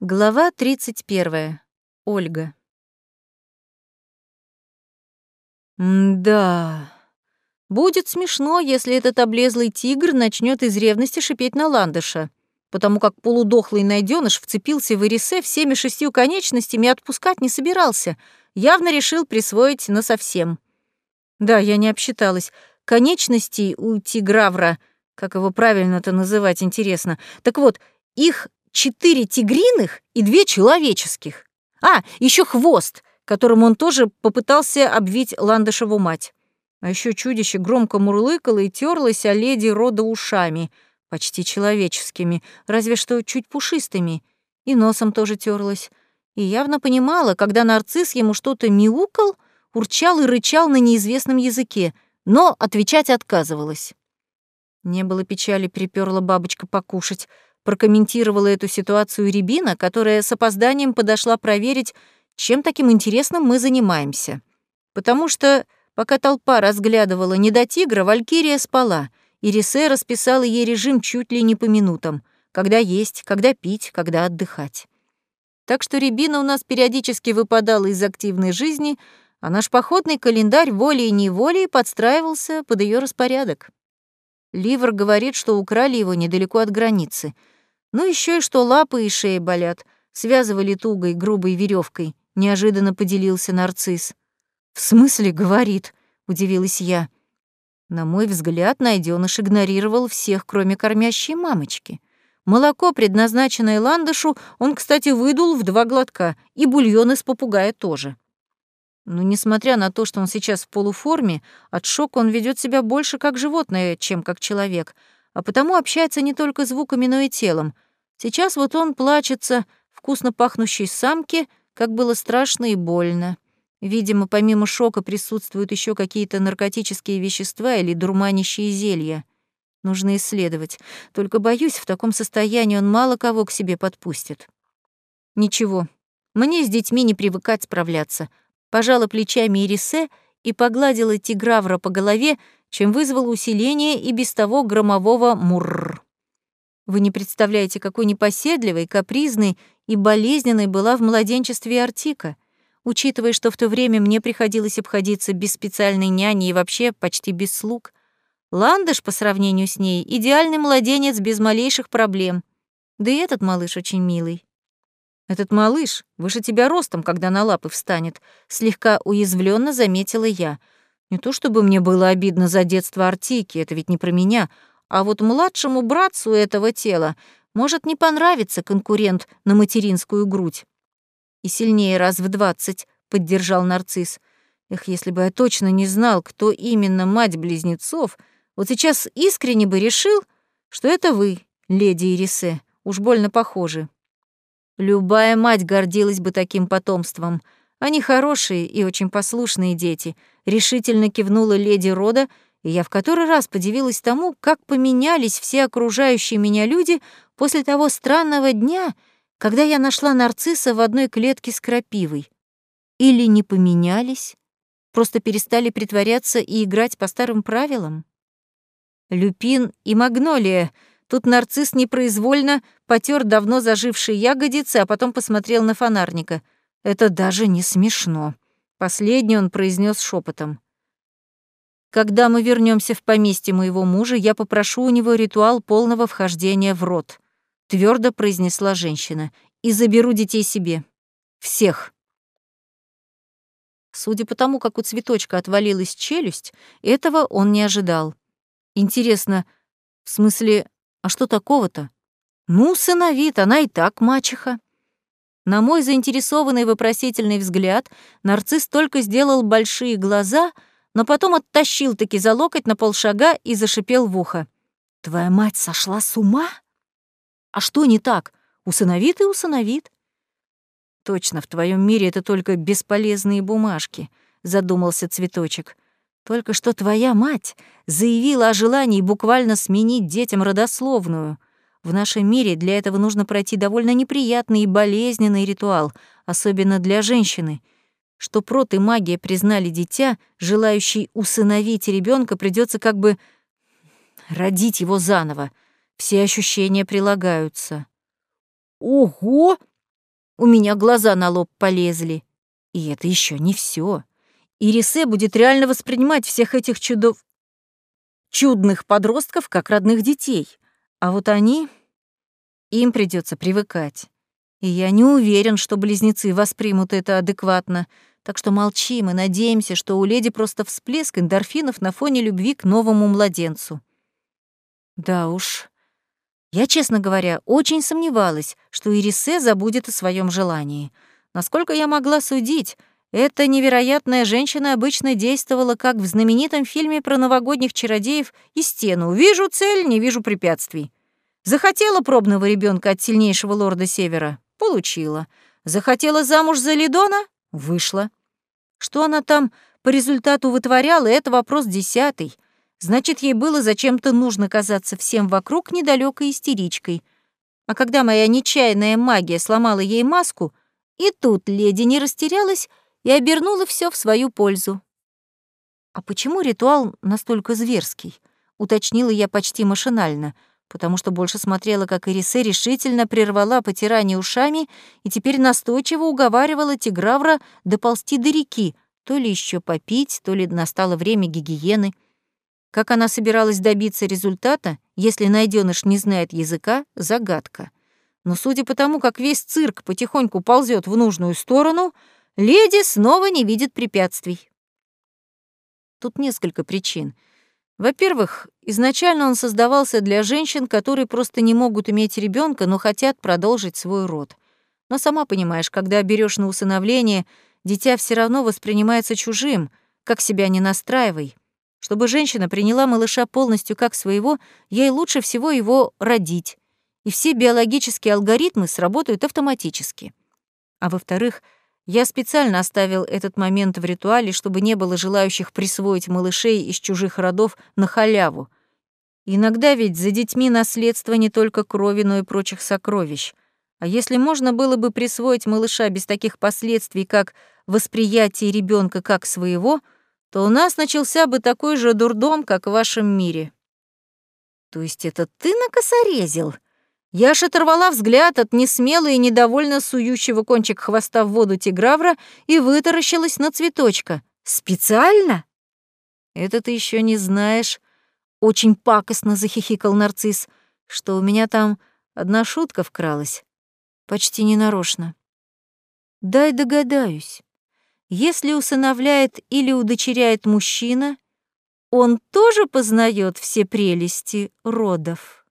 Глава 31. Ольга. Да. Будет смешно, если этот облезлый тигр начнет из ревности шипеть на ландыша, потому как полудохлый найденыш вцепился в Ирисе всеми шестью конечностями и отпускать не собирался, явно решил присвоить насовсем. Да, я не обсчиталась. Конечностей у тигравра, как его правильно-то называть, интересно. Так вот, их четыре тигриных и две человеческих. А, еще хвост, которым он тоже попытался обвить ландышеву мать. А еще чудище громко мурлыкало и терлось о леди рода ушами, почти человеческими, разве что чуть пушистыми, и носом тоже терлось. И явно понимала, когда нарцисс ему что-то мяукал, урчал и рычал на неизвестном языке, но отвечать отказывалась. Не было печали, приперла бабочка покушать — прокомментировала эту ситуацию Рябина, которая с опозданием подошла проверить, чем таким интересным мы занимаемся. Потому что, пока толпа разглядывала не до тигра, Валькирия спала, и Рисе расписала ей режим чуть ли не по минутам, когда есть, когда пить, когда отдыхать. Так что Рябина у нас периодически выпадала из активной жизни, а наш походный календарь волей-неволей подстраивался под ее распорядок. Ливр говорит, что украли его недалеко от границы — ну еще и что лапы и шеи болят, связывали тугой, грубой веревкой. Неожиданно поделился нарцисс. «В смысле, — говорит, — удивилась я. На мой взгляд, найденыш игнорировал всех, кроме кормящей мамочки. Молоко, предназначенное ландышу, он, кстати, выдул в два глотка, и бульон из попугая тоже. Но несмотря на то, что он сейчас в полуформе, от шока он ведет себя больше как животное, чем как человек, а потому общается не только звуками, но и телом. Сейчас вот он плачется вкусно пахнущей самке, как было страшно и больно. Видимо, помимо шока присутствуют еще какие-то наркотические вещества или дурманящие зелья. Нужно исследовать. Только боюсь, в таком состоянии он мало кого к себе подпустит. Ничего, мне с детьми не привыкать справляться. Пожала плечами Ирисе и погладила тигравра по голове, чем вызвало усиление и без того громового мурр. Вы не представляете, какой непоседливой, капризной и болезненной была в младенчестве Артика, учитывая, что в то время мне приходилось обходиться без специальной няни и вообще почти без слуг. Ландыш, по сравнению с ней, идеальный младенец без малейших проблем. Да и этот малыш очень милый. Этот малыш выше тебя ростом, когда на лапы встанет, слегка уязвленно заметила я. Не то чтобы мне было обидно за детство Артики, это ведь не про меня, а вот младшему братцу этого тела может не понравиться конкурент на материнскую грудь. И сильнее раз в двадцать, поддержал нарцисс. Эх, если бы я точно не знал, кто именно мать близнецов, вот сейчас искренне бы решил, что это вы, леди Ирисе, уж больно похожи. Любая мать гордилась бы таким потомством. Они хорошие и очень послушные дети, решительно кивнула леди Рода и я в который раз подивилась тому, как поменялись все окружающие меня люди после того странного дня, когда я нашла нарцисса в одной клетке с крапивой. Или не поменялись, просто перестали притворяться и играть по старым правилам. Люпин и магнолия. Тут нарцисс непроизвольно потер давно зажившие ягодицы, а потом посмотрел на фонарника. Это даже не смешно. Последний он произнес шепотом. Когда мы вернемся в поместье моего мужа, я попрошу у него ритуал полного вхождения в рот», — твердо произнесла женщина, «и заберу детей себе. Всех». Судя по тому, как у цветочка отвалилась челюсть, этого он не ожидал. Интересно, в смысле, а что такого-то? Ну, сыновит, она и так мачеха. На мой заинтересованный вопросительный взгляд нарцисс только сделал большие глаза — но потом оттащил-таки за локоть на полшага и зашипел в ухо. «Твоя мать сошла с ума? А что не так? Усыновит и усыновит». «Точно, в твоем мире это только бесполезные бумажки», — задумался цветочек. «Только что твоя мать заявила о желании буквально сменить детям родословную. В нашем мире для этого нужно пройти довольно неприятный и болезненный ритуал, особенно для женщины — что прот и магия признали дитя, желающий усыновить ребенка, придется как бы родить его заново. Все ощущения прилагаются. «Ого!» У меня глаза на лоб полезли. И это еще не все. Ирисе будет реально воспринимать всех этих чудов... чудных подростков как родных детей. А вот они... Им придется привыкать. И я не уверен, что близнецы воспримут это адекватно. Так что молчим и надеемся, что у леди просто всплеск эндорфинов на фоне любви к новому младенцу. Да уж. Я, честно говоря, очень сомневалась, что Ирисе забудет о своем желании. Насколько я могла судить, эта невероятная женщина обычно действовала, как в знаменитом фильме про новогодних чародеев и стену. «Вижу цель, не вижу препятствий». Захотела пробного ребенка от сильнейшего лорда Севера? Получила. Захотела замуж за Лидона? Вышла. Что она там по результату вытворяла, это вопрос десятый. Значит, ей было зачем-то нужно казаться всем вокруг недалекой истеричкой. А когда моя нечаянная магия сломала ей маску, и тут леди не растерялась и обернула все в свою пользу. «А почему ритуал настолько зверский?» — уточнила я почти машинально, потому что больше смотрела, как Ирисе решительно прервала потирание ушами и теперь настойчиво уговаривала Тигравра доползти до реки, то ли еще попить, то ли настало время гигиены — как она собиралась добиться результата, если найденыш не знает языка, загадка. Но судя по тому, как весь цирк потихоньку ползет в нужную сторону, леди снова не видит препятствий. Тут несколько причин. Во-первых, изначально он создавался для женщин, которые просто не могут иметь ребенка, но хотят продолжить свой род. Но сама понимаешь, когда берешь на усыновление, дитя все равно воспринимается чужим, как себя не настраивай. Чтобы женщина приняла малыша полностью как своего, ей лучше всего его родить, и все биологические алгоритмы сработают автоматически. А во-вторых, я специально оставил этот момент в ритуале, чтобы не было желающих присвоить малышей из чужих родов на халяву. Иногда ведь за детьми наследство не только крови, но и прочих сокровищ. А если можно было бы присвоить малыша без таких последствий, как восприятие ребенка как своего — то у нас начался бы такой же дурдом, как в вашем мире. То есть это ты накосорезил? Я аж оторвала взгляд от несмело и недовольно сующего кончик хвоста в воду тигравра и вытаращилась на цветочка. Специально? Это ты еще не знаешь. Очень пакостно захихикал нарцисс, что у меня там одна шутка вкралась. Почти ненарочно. Дай догадаюсь. Если усыновляет или удочеряет мужчина, он тоже познает все прелести родов.